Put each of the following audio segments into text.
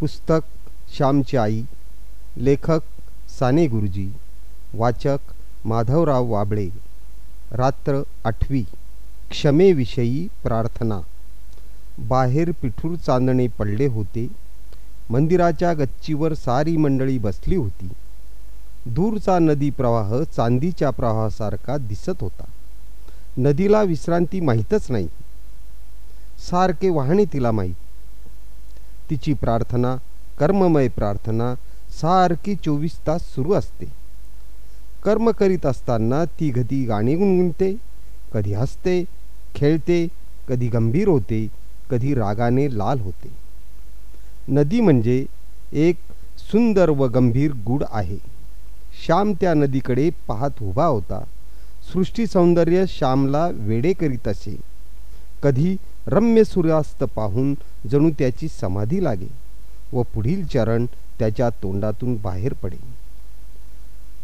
पुस्तक श्यामची आई लेखक साने गुरुजी वाचक माधवराव वाबळे रात्र आठवी क्षमेविषयी प्रार्थना. बाहेर पिठूर चांदणे पडले होते. मंदिराच्या गच्चीवर सारी मंडळी बसली होती. दूरचा नदी प्रवाह चांदीच्या प्रवाहासारखा दिसत होता. नदीला विश्रांती माहीतच नाही. सारखे वाहणे तिला माहीत. तिची प्रार्थना कर्ममय प्रार्थना सारखी चोवीस तास सुरू असते. कर्म करीत असताना ती कधी गाणी गुणगुणते कधी हसते खेळते कधी गंभीर होते कधी रागाने लाल होते. नदी म्हणजे एक सुंदर व गंभीर गुड आहे. श्याम त्या नदीकडे पाहत उभा होता. सृष्टी सौंदर्य श्यामला वेडे करीत असे. कधी रम्य सूर्यास्त पाहून जणू त्याची समाधी लागे व पुढील चरण त्याच्या तोंडातून बाहेर पडे.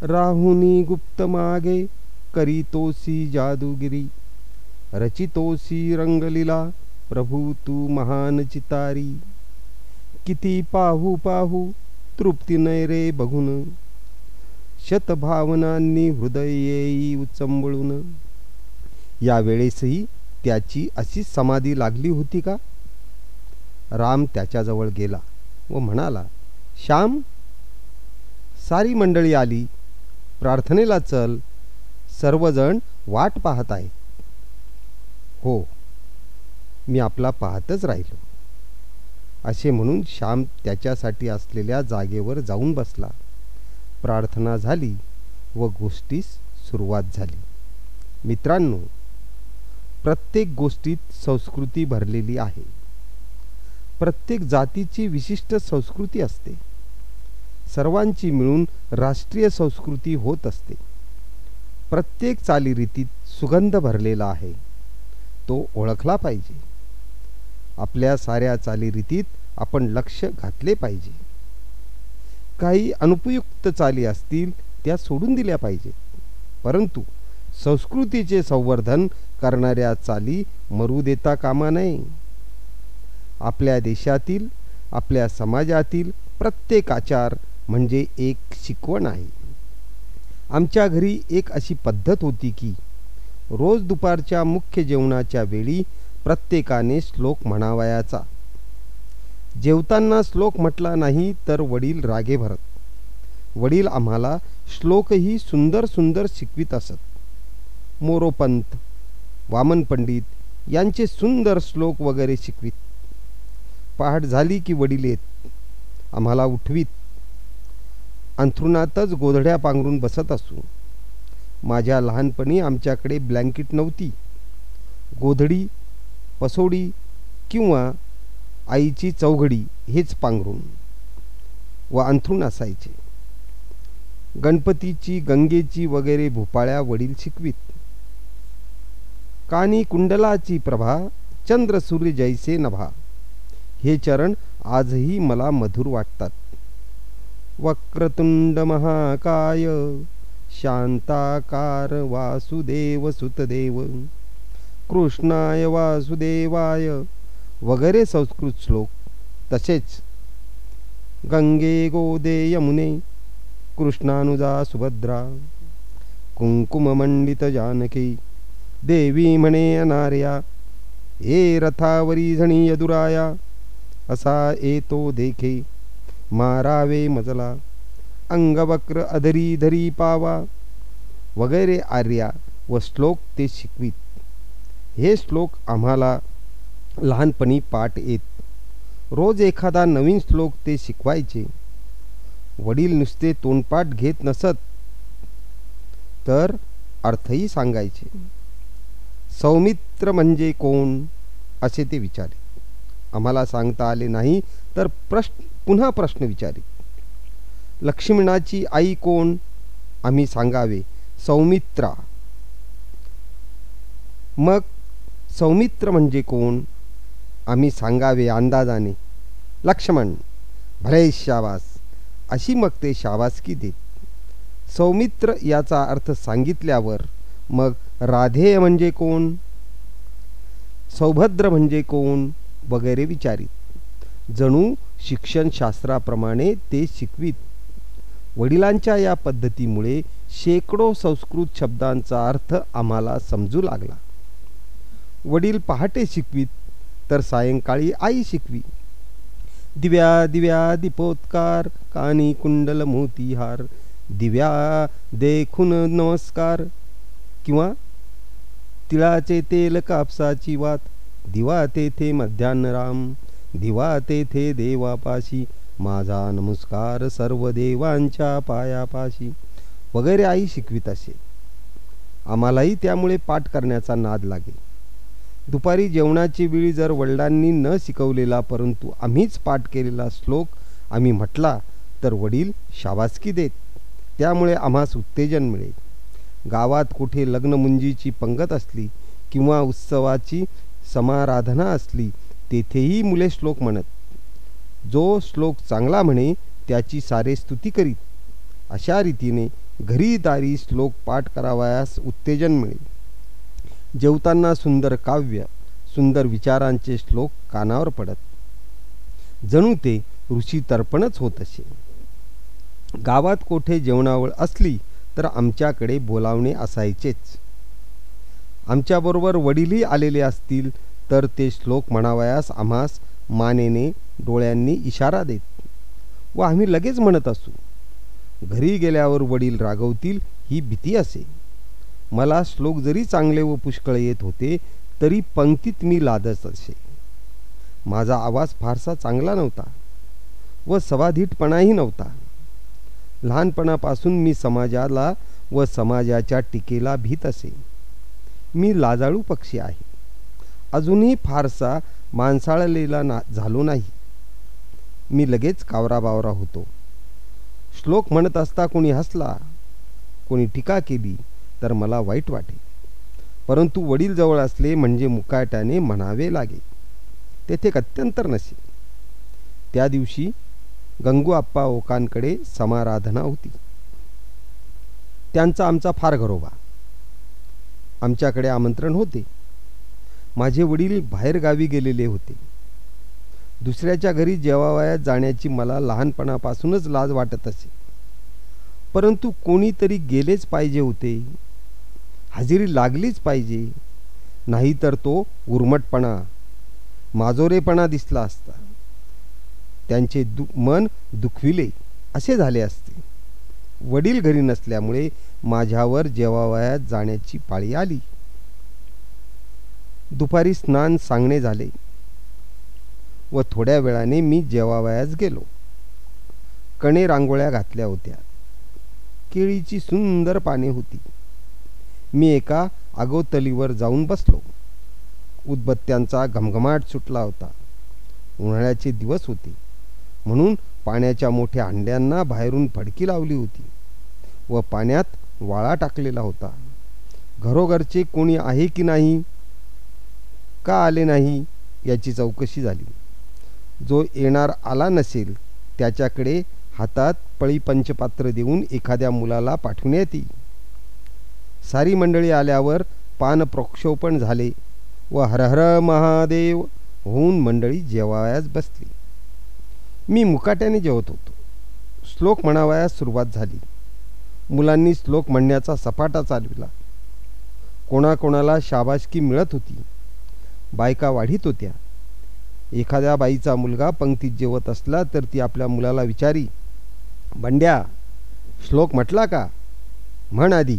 राहुनी गुप्त मागे करीतोसी जादूगिरी रचितोसी रंगलीला प्रभू तू महान चितारी. किती पाहू पाहू तृप्ती नै रे बघून शतभावनांनी हृदय येई उचंबळून. यावेळेसही त्याची अशी समाधी लागली होती का? राम त्याच्याजवळ गेला व म्हणाला श्याम सारी मंडळी आली. प्रार्थनेला चल. सर्वजण वाट पाहत आहे हो मी आपला पाहतच राहिलो. असे म्हणून श्याम त्याच्यासाठी असलेल्या जागेवर जाऊन बसला. प्रार्थना झाली व गोष्टीस सुरुवात झाली. मित्रांनो प्रत्येक गोष्टीत संस्कृती भरलेली आहे. प्रत्येक जातीची विशिष्ट संस्कृती असते. सर्वांची मिळून राष्ट्रीय संस्कृती होत असते. प्रत्येक चालीरीतीत सुगंध भरलेला आहे. तो ओळखला पाहिजे. आपल्या साऱ्या चालीरीतीत आपण लक्ष घातले पाहिजे. काही अनुपयुक्त चाली असतील त्या सोडून दिल्या पाहिजेत. परंतु संस्कृतीचे संवर्धन करणाऱ्या चाली मरू देता कामा नये. आपल्या देशातील आपल्या समाजातील प्रत्येक आचार म्हणजे एक शिकवण आहे. आमच्या घरी एक अशी पद्धत होती की रोज दुपारच्या मुख्य जेवणाच्या वेळी प्रत्येकाने श्लोक म्हणावयाचा. जेवताना श्लोक म्हटला नाही तर वडील रागे भरत. वडील आम्हाला श्लोकही सुंदर सुंदर शिकवित असत. मोरोपंत वामन पंडित यांचे सुंदर श्लोक वगैरे शिकवीत. पहाट झाली की वडील येत आम्हाला उठवीत. अंथरुणातच गोधड्या पांघरून बसत असू. माझ्या लहानपणी आमच्याकडे ब्लँकेट नव्हती. गोधडी पसोडी किंवा आईची चौघडी हेच पांघरून व अंथरूण असायचे. गणपतीची गंगेची वगैरे भोपाळ्या वडील शिकवीत. कानी कुंडलाची प्रभा चंद्र सूर्य जैसे नभा. हे चरण आजही मला मधुर वाटतात. वक्रतुंड महाकाय शांताकार वासुदेव सुतदेव. कृष्णाय वासुदेवाय वगैरे संस्कृत श्लोक तसेच गंगे गोदे यमुने कृष्णानुजा सुभद्रा कुंकुममंडित जानकी देवी म्हणे अनार्या ए रथावरी झणी यदुराया असा येतो देखे मारावे मजला अंगवक्र अधरी धरी पावा वगैरे आर्या व श्लोक ते शिकवीत. हे श्लोक आम्हाला लहानपणी पाठ येत. रोज एखादा नवीन श्लोक ते शिकवायचे. वडील नुसते तोंडपाठ घेत नसत तर अर्थही सांगायचे. सौमित्र म्हणजे कोण? असे ते विचारे. आम्हाला सांगता आले नाही तर प्रश्न पुन्हा प्रश्न विचारित लक्ष्मणाची आई कोण? आम्ही सांगावे सौमित्रा. मग सौमित्र म्हणजे कोण? आम्ही सांगावे अंदाजाने. लक्ष्मण भले शावास अशी मग ते शाबासकी देत. सौमित्र याचा अर्थ सांगितल्यावर मग राधेय म्हणजे कोण? सौभद्र म्हणजे कोण? वगैरे विचारित. जणू शिक्षणशास्त्राप्रमाणे ते शिकवीत. वडिलांच्या या पद्धतीमुळे शेकडो संस्कृत शब्दांचा अर्थ आम्हाला समजू लागला. वडील पहाटे शिकवीत तर सायंकाळी आई शिकवी. दिव्या दिव्या दीपोत्कार कानी कुंडल मोतीहार. दिव्या देखून नमस्कार. किंवा तिळाचे तेल कापसाची वात दिवा तेथे मध्यान्न राम दिवा तेथे देवापाशी माझा नमस्कार सर्व देवांच्या पायापाशी. वगैरे आई शिकवित असे. आम्हालाही त्यामुळे पाठ करण्याचा नाद लागे दुपारी जेवणाची वेळी जर वडिलांनी न शिकवलेला परंतु आम्हीच पाठ केलेला श्लोक आम्ही म्हटला तर वडील शाबासकी देत. त्यामुळे आम्हास उत्तेजन मिळेल. गावात कुठे लग्नमुंजीची पंगत असली किंवा उत्सवाची समाराधना असली तेथेही मुले श्लोक म्हणत. जो श्लोक चांगला म्हणे त्याची सारे स्तुती करीत. अशा रीतीने घरी दारी श्लोक पाठ करावयास उत्तेजन मिळे. जेवताना सुंदर काव्य सुंदर विचारांचे श्लोक कानावर पडत. जणू ते ऋषी तर्पणच होत असे. गावात कोठे जेवणावळ असली तर आमच्याकडे बोलावणे असायचेच. आमच्याबरोबर वडीलही आलेले असतील तर ते श्लोक म्हणावयास आम्हास मानेने डोळ्यांनी इशारा देत. व आम्ही लगेच म्हणत असू घरी गेल्यावर वडील रागवतील ही भीती असे. मला श्लोक जरी चांगले व पुष्कळ येत होते तरी पंक्तीत मी लादच असे. माझा आवाज फारसा चांगला नव्हता व सवाधीटपणाही नव्हता. लहानपणापासून मी समाजाला व समाजाच्या टीकेला भीत असे. मी लाजाळू पक्षी आहे. अजूनही फारसा माणसाळलेला ना झालो नाही. मी लगेच कावराबावरा होतो. श्लोक म्हणत असता कोणी हसला कोणी टीका केली तर मला वाईट वाटे. परंतु वडील जवळ असले म्हणजे मुकाट्याने म्हणावे लागे. तेथे अत्यंतर नसे. त्या दिवशी गंगू आप्पा ओकांकडे समाराधना होती. त्यांचा आमचा फार घरोबा आमच्याकडे आमंत्रण होते. माझे वडील बाहेरगावी गेलेले होते. दुसऱ्याच्या घरी जेवावयात जाण्याची मला लहानपणापासूनच लाज वाटत असे. परंतु कोणीतरी गेलेच पाहिजे होते. हजेरी लागलीच पाहिजे. नाहीतर तो उर्मटपणा माजोरेपणा दिसला असता. त्यांचे दु मन दुखविले. असे झाले असते. वडील घरी नसल्यामुळे माझ्यावर जेवावयात जाण्याची पाळी आली. दुपारी स्नान सांगणे झाले व थोड्या वेळाने मी जेवावयास गेलो. कणे रांगोळ्या घातल्या होत्या. केळीची सुंदर पाने होती. मी एका आगोतलीवर जाऊन बसलो. उदबत्त्यांचा घमघमाट सुटला होता. उन्हाळ्याचे दिवस होते. म्हणून पाण्याच्या मोठ्या हंड्यांना बाहेरून फडकी लावली होती व पाण्यात वाळा टाकलेला होता. घरोघरचे कोणी आहे की नाही? का आले नाही? याची चौकशी झाली. जो येणार आला नसेल त्याच्याकडे हातात पळी पंचपात्र देऊन एखाद्या मुलाला पाठवण्यात येईल सारी मंडळी आल्यावर पान प्रक्षोपण झाले व हरहर महादेव होऊन मंडळी जेवावयास बसली. मी मुकाट्याने जेवत होतो. श्लोक म्हणावयास सुरुवात झाली. मुलांनी श्लोक म्हणण्याचा सपाटा चालविला. कोणाकोणाला शाबासकी मिळत होती. बायका वाढीत होत्या. एखाद्या बाईचा मुलगा पंक्तीत जेवत असला तर ती आपल्या मुलाला विचारी बंड्या श्लोक म्हटला का? म्हण आधी.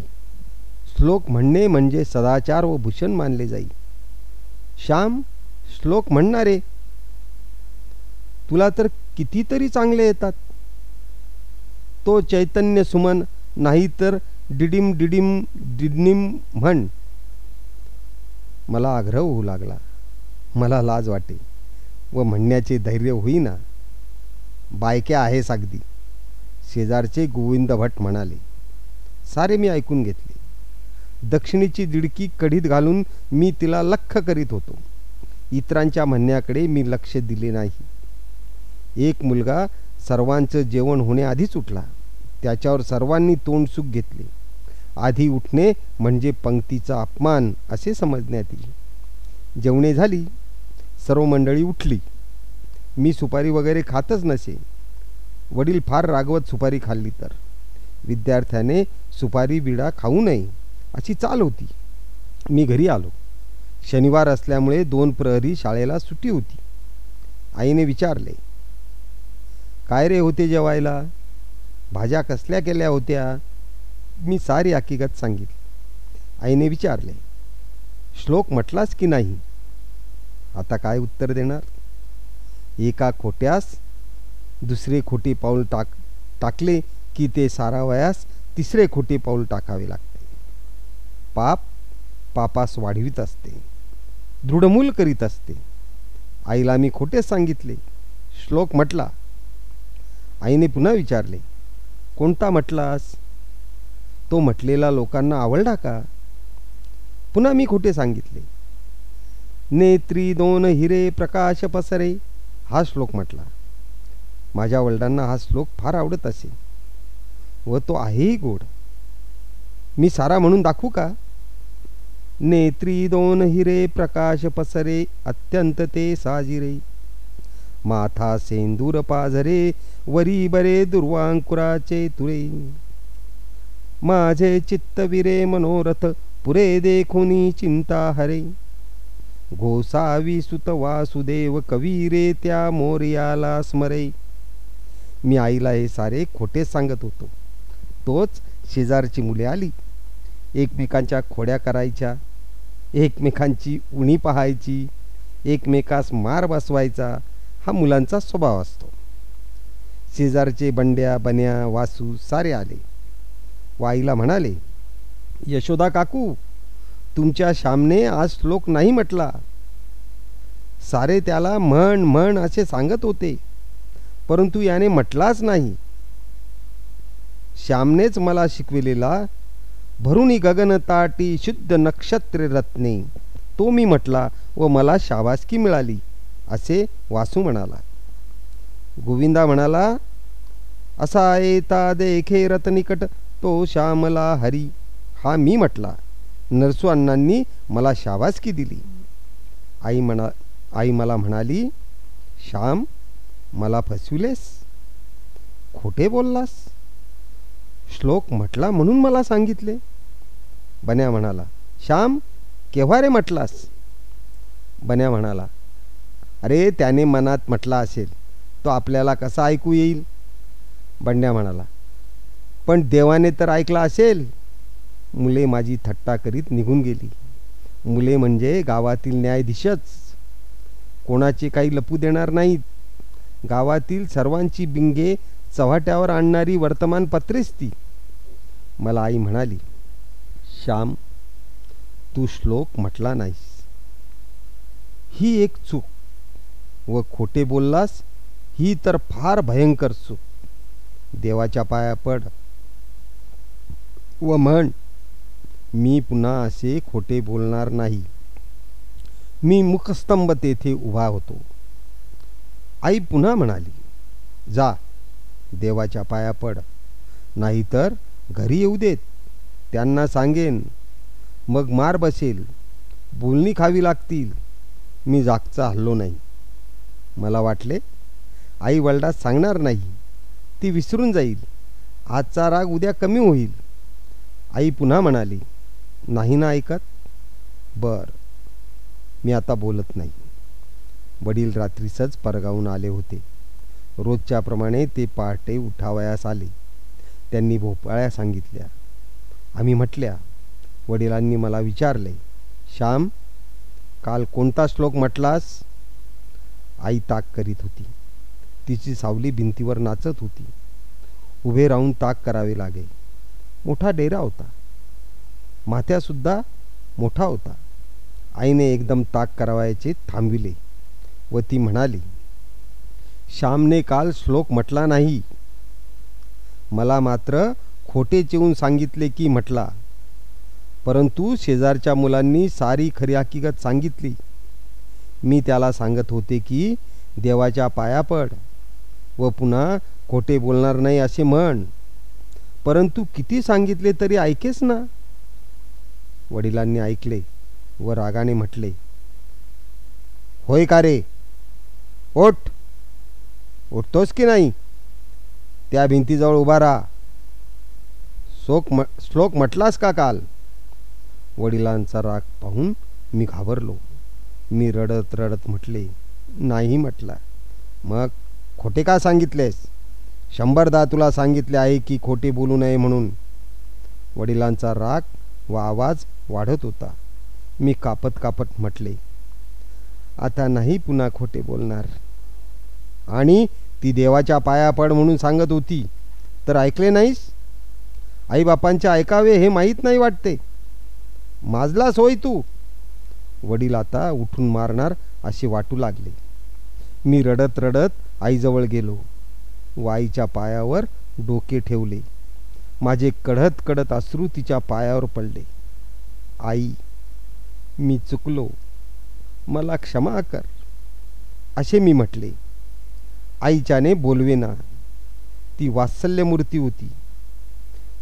श्लोक म्हणणे म्हणजे सदाचार व भूषण मानले जाई. श्याम श्लोक म्हणणारे तुला तर कितीतरी चांगले येतात. तो चैतन्य सुमन नाही तर डिडिम डिडिम डिडनिम म्हण. मला आग्रह होऊ लागला. मला लाज वाटे व म्हणण्याचे धैर्य होईना. बायक्या आहेस अगदी. शेजारचे गोविंद भट म्हणाले सारे मी ऐकून घेतले. दक्षिणेची दिडकी कढीत घालून मी तिला लख करीत होतो. इतरांच्या म्हणण्याकडे मी लक्ष दिले नाही. एक मुलगा सर्वांचं जेवण होण्याआधीच उठला. त्याच्यावर सर्वांनी तोंड सुख घेतले. आधी उठणे म्हणजे पंक्तीचा अपमान असे समजण्यात येईल. जेवणे झाली. सर्व मंडळी उठली. मी सुपारी वगैरे खातच नसे. वडील फार रागवत सुपारी खाल्ली तर. विद्यार्थ्याने सुपारी बिडा खाऊ नये अशी चाल होती. मी घरी आलो. शनिवार असल्यामुळे दोन प्रहरी शाळेला सुट्टी होती. आईने विचारले काय रे होते जेवायला? भाज्या कसल्या केल्या होत्या? मी सारी हकीकत सांगितली. आईने विचारले श्लोक म्हटलास की नाही? आता काय उत्तर देणार? एका खोट्यास दुसरे खोटे पाऊल टाक टाकले की ते सारावयास तिसरे खोटे पाऊल टाकावे लागते. पाप पापास वाढवित असते. दृढमूल करीत असते. आईला मी खोटेच सांगितले. श्लोक म्हटला आईने पुन्हा विचारले कोणता म्हटलास? तो म्हटलेला लोकांना आवडला का? पुन्हा मी खोटे सांगितले नेत्री दोन हिरे प्रकाश पसरे हा श्लोक म्हटला. माझ्या वडिलांना हा श्लोक फार आवडत असे व तो आहेही गोड. मी सारा म्हणून दाखवू का? नेत्री दोन हिरे प्रकाश पसरे अत्यंत ते साजिरे. माथा सेंदूर पाझरे वरी बरे दुर्वांकुराचे तुरे. माझे चित्तविरे मनोरथ पुरे देखुनी चिंता हरे. गोसावी सुत वासुदेव कवीरे त्या मोर्याला स्मरे. मी आईला हे सारे खोटे सांगत होतो. तोच शेजारची मुले आली. एकमेकांच्या खोड्या करायच्या एकमेकांची उणी पाहायची एकमेकास मार बसवायचा हा मुलांचा स्वभाव असतो. शेजारचे बंड्या बन्या वासू सारे आले. वाईला म्हणाले यशोदा काकू तुमच्या श्यामने आज श्लोक नाही म्हटला. सारे त्याला म्हण म्हण असे सांगत होते परंतु याने म्हटलाच नाही. श्यामनेच मला शिकविलेला भरुणी गगनताटी शुद्ध नक्षत्र रत्ने तो मी म्हटला व मला शाबासकी मिळाली. असे वासू म्हणाला. गोविंदा म्हणाला असा येता देखे रतनिकट तो श्यामला हरी. हा मी म्हटला. नरसू अण्णांनी मला शाबासकी दिली. आई म्हणा आई मला म्हणाली श्याम मला फसविलेस. खोटे बोललास. श्लोक म्हटला म्हणून मला सांगितले. बन्या म्हणाला श्याम केव्हा रे म्हटलास? बन्या म्हणाला अरे त्याने मनात म्हटला असेल तो आपल्याला कसा ऐकू येईल? बंड्या म्हणाला पण देवाने तर ऐकला असेल. मुले माझी थट्टा करीत निघून गेली. मुले म्हणजे गावातील न्यायाधीशच. कोणाचे काही लपू देणार नाहीत. गावातील सर्वांची बिंगे चव्हाट्यावर आणणारी वर्तमानपत्रेच ती. मला आई म्हणाली श्याम तू श्लोक म्हटला नाहीस. ही एक चूक व खोटे बोललास ही तर फार भयंकर चूक देवाच्या पाया पड. व म्हण मी पुन्हा असे खोटे बोलणार नाही. मी मुखस्तंभ तेथे उभा होतो. आई पुन्हा म्हणाली जा देवाच्या पाया पड. नाहीतर घरी येऊ देत. त्यांना सांगेन मग मार बसेल. बोलणी खावी लागतील. मी जागचा हल्लो नाही. मला वाटले. आई वडिलात सांगणार नाही. ती विसरून जाईल. आजचा राग उद्या कमी होईल. आई पुन्हा म्हणाली नाही ना ऐकत? बर मी आता बोलत नाही. वडील रात्रीसच परगावून आले होते. रोजच्याप्रमाणे ते पहाटे उठावयास आले. त्यांनी भोपाळ्या सांगितल्या. आम्ही म्हटल्या वडिलांनी मला विचारले श्याम काल कोणता श्लोक म्हटलास? आई ताक करीत होती. तिची सावली भिंतीवर नाचत होती. उभे राहून ताक करावे लागे. मोठा डेरा होता. माथ्यासुद्धा मोठा होता. आईने एकदम ताक करावायचे थांबविले व ती म्हणाली श्यामने काल श्लोक म्हटला नाही. मला मात्र खोटे चिवून सांगितले की म्हटला. परंतु शेजारच्या मुलांनी सारी खरी हकीकत सांगितली. मी त्याला सांगत होते की देवाच्या पाया पड व पुन्हा खोटे बोलणार नाही असे म्हण. परंतु किती सांगितले तरी ऐकेस ना? वडिलांनी ऐकले व रागाने म्हटले होय का रे? ओठ. उठतोस की नाही? त्या भिंतीजवळ उभा राहा. शोक म श्लोक म्हटलास का काल? वडिलांचा राग पाहून मी घाबरलो. मी रडत रडत म्हटले नाही म्हटला. मग खोटे का सांगितलेस? शंभरदा तुला सांगितले आहे की खोटे बोलू नये म्हणून. वडिलांचा राग व आवाज वाढत होता. मी कापत कापत म्हटले आता नाही पुन्हा खोटे बोलणार. आणि ती देवाच्या पाया पड म्हणून सांगत होती. तर ऐकले नाहीस? आईबापांचे ऐकावे हे माहीत नाही वाटते. माझला सोय तू. वडील आता उठून मारणार असे वाटू लागले. मी रडत रडत आईजवळ गेलो. व आईच्या पायावर डोके ठेवले. माझे कढत कढत अश्रू तिच्या पायावर पडले. आई मी चुकलो. मला क्षमा कर. असे मी म्हटले. आईच्याने बोलवेना ती वात्सल्यमूर्ती होती.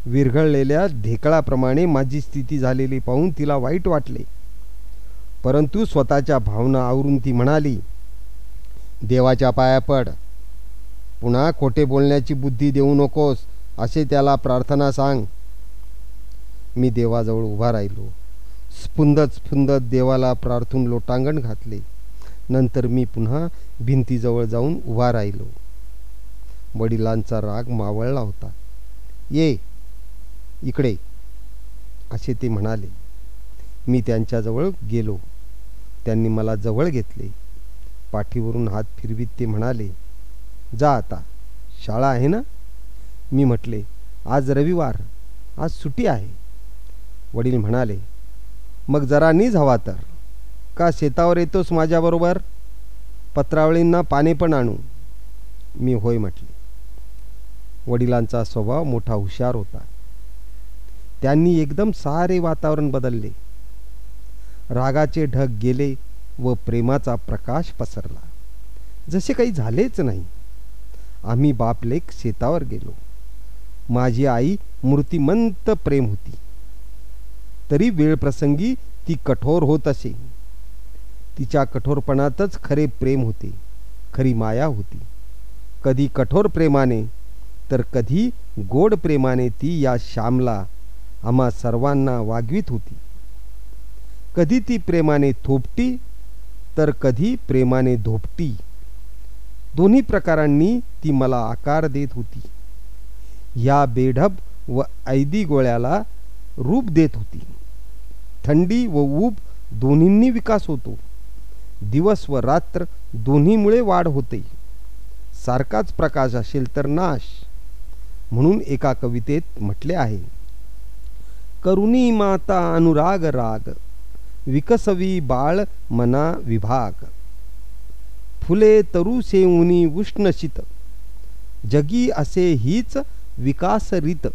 विरघळलेल्या ढेकळाप्रमाणे माझी स्थिती झालेली पाहून तिला वाईट वाटले. परंतु स्वतःच्या भावना आवरून ती म्हणाली देवाच्या पाया पड. पुन्हा खोटे बोलण्याची बुद्धी देऊ नकोस असे त्याला प्रार्थना सांग. मी देवाजवळ उभा राहिलो. स्फुंदत स्फुंदत देवाला प्रार्थून लोटांगण घातले. नंतर मी पुन्हा भिंतीजवळ जाऊन उभा राहिलो. वडिलांचा राग मावळला होता. ये इकडे असे ते म्हणाले. मी त्यांच्याजवळ गेलो. त्यांनी मला जवळ घेतले. पाठीवरून हात फिरवीत ते म्हणाले जा आता शाळा आहे ना? मी म्हटले आज रविवार आज सुट्टी आहे. वडील म्हणाले मग जरा नीज हवा तर. का शेतावर येतोस माझ्याबरोबर? पत्रावळींना पाने पण आणू. मी होय म्हटले. वडिलांचा स्वभाव मोठा हुशार होता. त्यांनी एकदम सारे वातावरण बदलले. रागाचे ढग गेले व प्रेमाचा प्रकाश पसरला. जसे काही झालेच नाही. आम्ही बापलेक शेतावर गेलो. माझी आई मूर्तिमंत प्रेम होती. तरी वेळप्रसंगी ती कठोर होत असे. तिच्या कठोरपणातच खरे प्रेम होते. खरी माया होती. कधी कठोर प्रेमाने तर कधी गोड प्रेमाने ती या श्यामला आम्हा सर्वांना वागवीत होती. कधी ती प्रेमाने थोपटी तर कधी प्रेमाने धोपटी. दोन्ही प्रकारांनी ती मला आकार देत होती. या बेढब व ऐदी गोळ्याला रूप देत होती. थंडी व ऊब दोन्हींनी विकास होतो. दिवस व रात्र दोन्हीमुळे वाढ होते. सारखाच प्रकाश असेल तर नाश म्हणून एका कवितेत म्हटले आहे. करुणी माता अनुराग राग विकसवी बाळ मना विभाग फुले तरु सेऊनी उष्णशित जगी असे हीच विकास रित